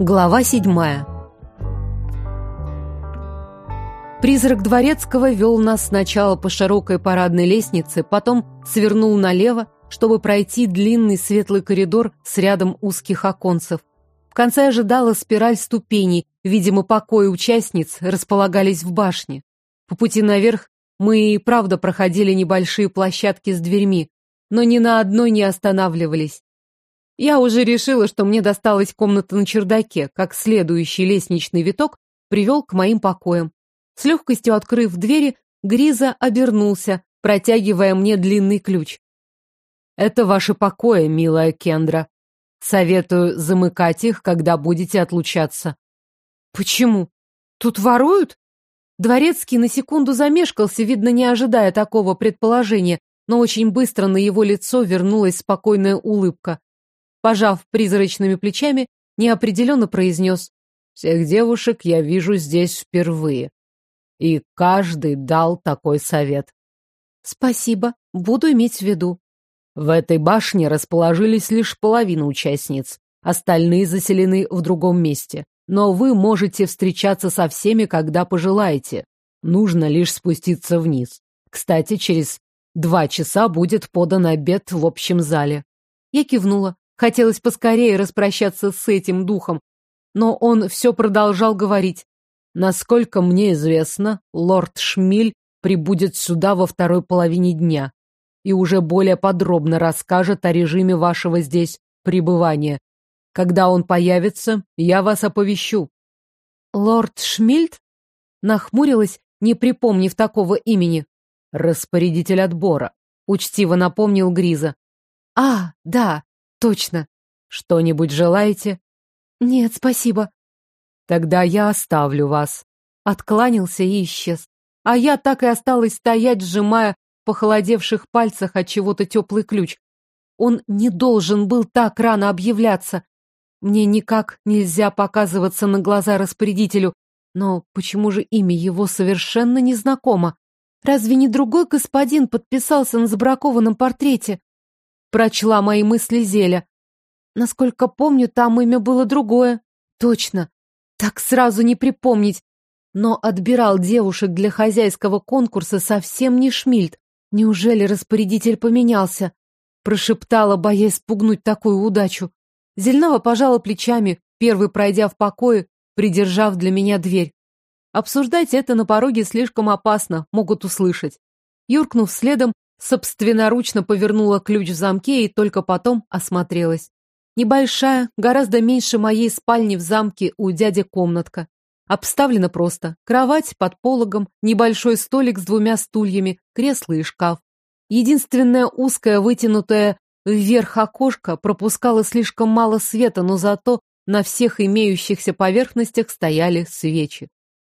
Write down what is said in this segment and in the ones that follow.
Глава седьмая Призрак Дворецкого вел нас сначала по широкой парадной лестнице, потом свернул налево, чтобы пройти длинный светлый коридор с рядом узких оконцев. В конце ожидала спираль ступеней, видимо, покои участниц располагались в башне. По пути наверх мы и правда проходили небольшие площадки с дверьми, но ни на одной не останавливались. Я уже решила, что мне досталась комната на чердаке, как следующий лестничный виток привел к моим покоям. С легкостью открыв двери, Гриза обернулся, протягивая мне длинный ключ. «Это ваши покои, милая Кендра. Советую замыкать их, когда будете отлучаться». «Почему? Тут воруют?» Дворецкий на секунду замешкался, видно, не ожидая такого предположения, но очень быстро на его лицо вернулась спокойная улыбка. Пожав призрачными плечами, неопределенно произнес «Всех девушек я вижу здесь впервые. И каждый дал такой совет. Спасибо, буду иметь в виду. В этой башне расположились лишь половина участниц, остальные заселены в другом месте. Но вы можете встречаться со всеми, когда пожелаете. Нужно лишь спуститься вниз. Кстати, через два часа будет подан обед в общем зале. Я кивнула. Хотелось поскорее распрощаться с этим духом, но он все продолжал говорить. Насколько мне известно, лорд Шмиль прибудет сюда во второй половине дня и уже более подробно расскажет о режиме вашего здесь пребывания. Когда он появится, я вас оповещу. Лорд Шмильд? Нахмурилась, не припомнив такого имени. Распорядитель отбора. Учтиво напомнил Гриза. А, да, точно. Что-нибудь желаете? Нет, спасибо. Тогда я оставлю вас. Откланялся и исчез. А я так и осталась стоять, сжимая в похолодевших пальцах от чего-то теплый ключ. Он не должен был так рано объявляться. Мне никак нельзя показываться на глаза распорядителю, но почему же имя его совершенно незнакомо? Разве не другой господин подписался на забракованном портрете? Прочла мои мысли Зеля. Насколько помню, там имя было другое. Точно, так сразу не припомнить. Но отбирал девушек для хозяйского конкурса совсем не Шмильд. Неужели распорядитель поменялся? Прошептала, боясь спугнуть такую удачу. Зельнава пожала плечами, первый пройдя в покое, придержав для меня дверь. Обсуждать это на пороге слишком опасно, могут услышать. Юркнув следом, собственноручно повернула ключ в замке и только потом осмотрелась. Небольшая, гораздо меньше моей спальни в замке у дяди комнатка. Обставлена просто. Кровать под пологом, небольшой столик с двумя стульями, кресло и шкаф. Единственное узкое, вытянутое вверх окошко пропускало слишком мало света, но зато на всех имеющихся поверхностях стояли свечи.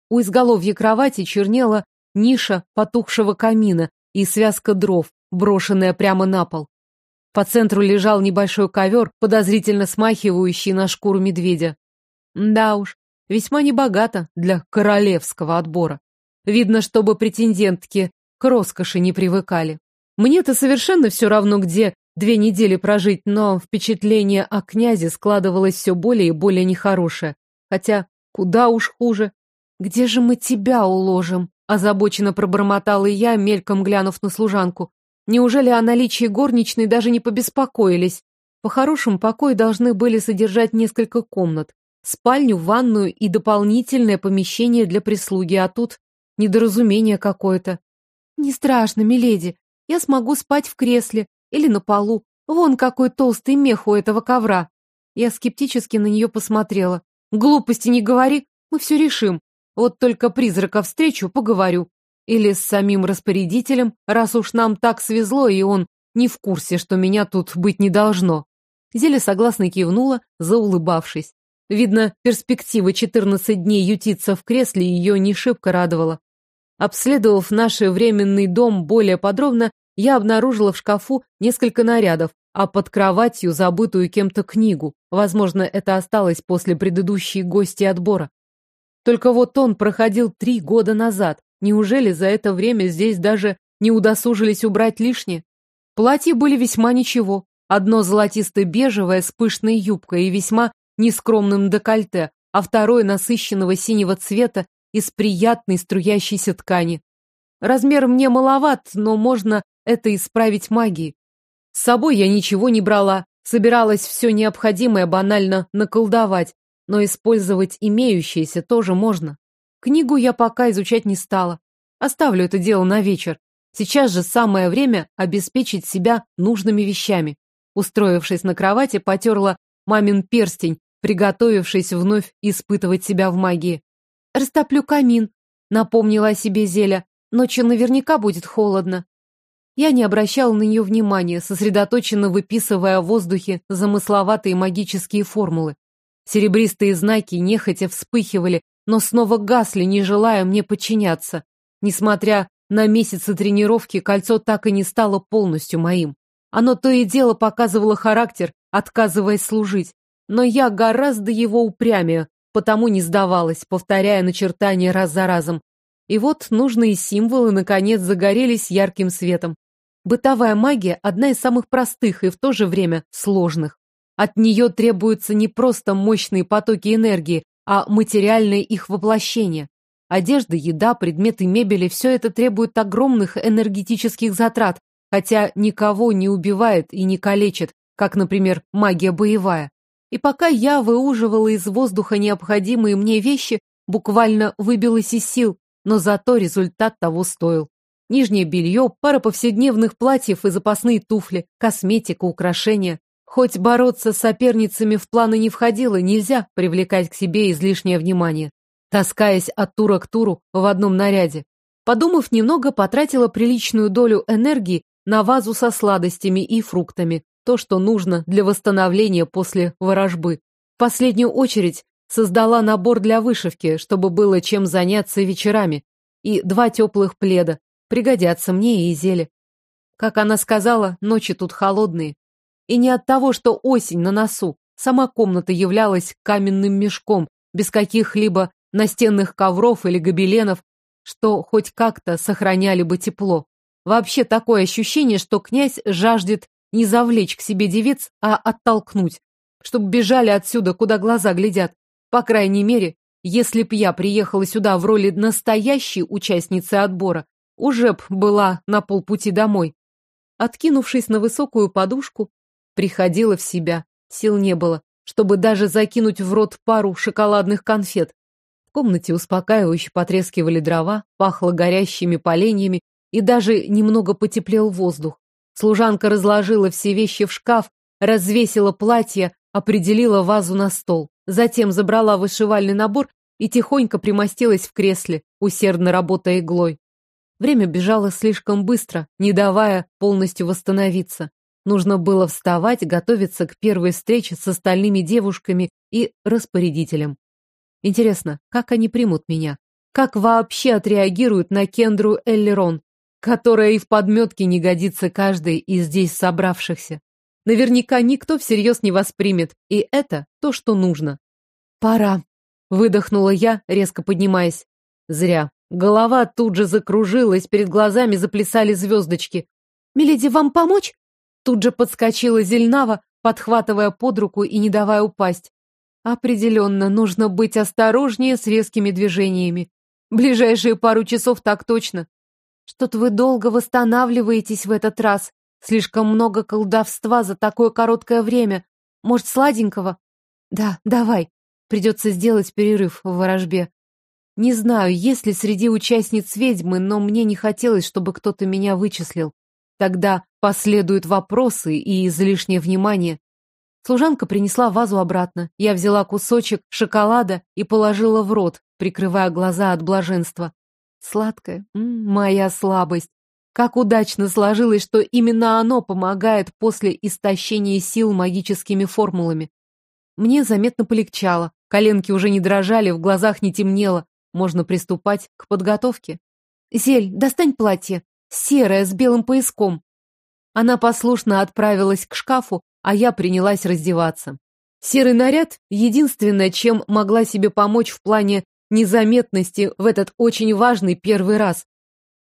У изголовья кровати чернела ниша потухшего камина и связка дров, брошенная прямо на пол. По центру лежал небольшой ковер, подозрительно смахивающий на шкуру медведя. Да уж, весьма небогато для королевского отбора. Видно, чтобы претендентки к роскоши не привыкали. Мне-то совершенно все равно, где две недели прожить, но впечатление о князе складывалось все более и более нехорошее. Хотя куда уж хуже. «Где же мы тебя уложим?» Озабоченно пробормотала я, мельком глянув на служанку. Неужели о наличии горничной даже не побеспокоились? По-хорошему, покои должны были содержать несколько комнат. Спальню, ванную и дополнительное помещение для прислуги, а тут недоразумение какое-то. Не страшно, миледи, я смогу спать в кресле или на полу. Вон какой толстый мех у этого ковра. Я скептически на нее посмотрела. Глупости не говори, мы все решим. Вот только призрака встречу, поговорю. Или с самим распорядителем, раз уж нам так свезло, и он не в курсе, что меня тут быть не должно. Зеля согласно кивнула, заулыбавшись. Видно, перспектива 14 дней ютиться в кресле ее не шибко радовала. Обследовав наш временный дом более подробно, я обнаружила в шкафу несколько нарядов, а под кроватью забытую кем-то книгу. Возможно, это осталось после предыдущей гости отбора. Только вот он проходил три года назад, Неужели за это время здесь даже не удосужились убрать лишнее? Платья были весьма ничего. Одно золотисто-бежевое с пышной юбкой и весьма нескромным декольте, а второй насыщенного синего цвета из приятной струящейся ткани. Размер мне маловат, но можно это исправить магией. С собой я ничего не брала, собиралась все необходимое банально наколдовать, но использовать имеющееся тоже можно. Книгу я пока изучать не стала. Оставлю это дело на вечер. Сейчас же самое время обеспечить себя нужными вещами. Устроившись на кровати, потерла мамин перстень, приготовившись вновь испытывать себя в магии. «Растоплю камин», — напомнила о себе Зеля. «Ночью наверняка будет холодно». Я не обращала на нее внимания, сосредоточенно выписывая в воздухе замысловатые магические формулы. Серебристые знаки нехотя вспыхивали, но снова гасли, не желая мне подчиняться. Несмотря на месяцы тренировки, кольцо так и не стало полностью моим. Оно то и дело показывало характер, отказываясь служить. Но я гораздо его упрямее, потому не сдавалась, повторяя начертания раз за разом. И вот нужные символы наконец загорелись ярким светом. Бытовая магия – одна из самых простых и в то же время сложных. От нее требуются не просто мощные потоки энергии, а материальное их воплощение. Одежда, еда, предметы мебели – все это требует огромных энергетических затрат, хотя никого не убивает и не калечит, как, например, магия боевая. И пока я выуживала из воздуха необходимые мне вещи, буквально выбилась из сил, но зато результат того стоил. Нижнее белье, пара повседневных платьев и запасные туфли, косметика, украшения. Хоть бороться с соперницами в планы не входило, нельзя привлекать к себе излишнее внимание. Таскаясь от тура к туру в одном наряде. Подумав немного, потратила приличную долю энергии на вазу со сладостями и фруктами, то, что нужно для восстановления после ворожбы. В последнюю очередь создала набор для вышивки, чтобы было чем заняться вечерами, и два теплых пледа, Пригодятся мне и зелье. Как она сказала, ночи тут холодные. И не от того, что осень на носу. Сама комната являлась каменным мешком, без каких-либо настенных ковров или гобеленов, что хоть как-то сохраняли бы тепло. Вообще такое ощущение, что князь жаждет не завлечь к себе девиц, а оттолкнуть, чтобы бежали отсюда, куда глаза глядят. По крайней мере, если б я приехала сюда в роли настоящей участницы отбора, уже б была на полпути домой. Откинувшись на высокую подушку, приходила в себя. Сил не было, чтобы даже закинуть в рот пару шоколадных конфет. В комнате успокаивающе потрескивали дрова, пахло горящими поленьями и даже немного потеплел воздух. Служанка разложила все вещи в шкаф, развесила платье, определила вазу на стол. Затем забрала вышивальный набор и тихонько примостилась в кресле, усердно работая иглой. Время бежало слишком быстро, не давая полностью восстановиться. Нужно было вставать, готовиться к первой встрече с остальными девушками и распорядителем. Интересно, как они примут меня? Как вообще отреагируют на Кендру Эллерон, которая и в подметке не годится каждой из здесь собравшихся? Наверняка никто всерьез не воспримет, и это то, что нужно. «Пора», — выдохнула я, резко поднимаясь. Зря. Голова тут же закружилась, перед глазами заплясали звездочки. «Миледи, вам помочь?» Тут же подскочила Зельнава, подхватывая под руку и не давая упасть. Определенно, нужно быть осторожнее с резкими движениями. Ближайшие пару часов так точно. Что-то вы долго восстанавливаетесь в этот раз. Слишком много колдовства за такое короткое время. Может, сладенького? Да, давай. Придется сделать перерыв в ворожбе. Не знаю, есть ли среди участниц ведьмы, но мне не хотелось, чтобы кто-то меня вычислил. Тогда последуют вопросы и излишнее внимание. Служанка принесла вазу обратно. Я взяла кусочек шоколада и положила в рот, прикрывая глаза от блаженства. Сладкое, моя слабость. Как удачно сложилось, что именно оно помогает после истощения сил магическими формулами. Мне заметно полегчало, коленки уже не дрожали, в глазах не темнело. Можно приступать к подготовке. «Зель, достань платье. Серое, с белым пояском». Она послушно отправилась к шкафу, а я принялась раздеваться. Серый наряд — единственное, чем могла себе помочь в плане незаметности в этот очень важный первый раз.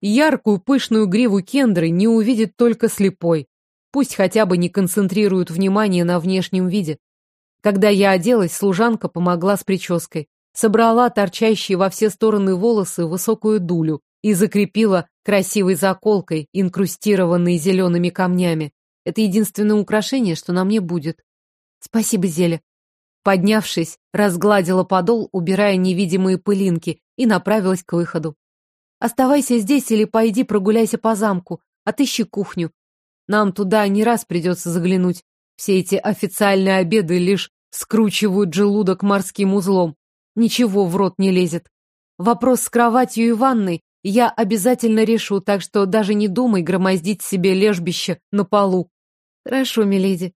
Яркую пышную гриву кендры не увидит только слепой. Пусть хотя бы не концентрируют внимание на внешнем виде. Когда я оделась, служанка помогла с прической. Собрала торчащие во все стороны волосы высокую дулю и закрепила красивой заколкой, инкрустированной зелеными камнями. Это единственное украшение, что на мне будет. Спасибо, Зеля. Поднявшись, разгладила подол, убирая невидимые пылинки, и направилась к выходу. Оставайся здесь или пойди прогуляйся по замку, отыщи кухню. Нам туда не раз придется заглянуть. Все эти официальные обеды лишь скручивают желудок морским узлом. Ничего в рот не лезет. Вопрос с кроватью и ванной я обязательно решу, так что даже не думай громоздить себе лежбище на полу. Хорошо, миледи.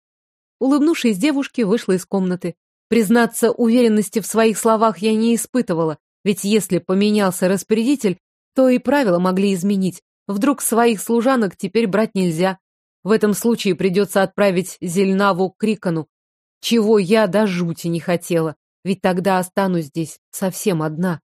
Улыбнувшись девушке, вышла из комнаты. Признаться, уверенности в своих словах я не испытывала, ведь если поменялся распорядитель, то и правила могли изменить. Вдруг своих служанок теперь брать нельзя. В этом случае придется отправить Зельнаву к Крикону, чего я до жути не хотела, ведь тогда останусь здесь совсем одна.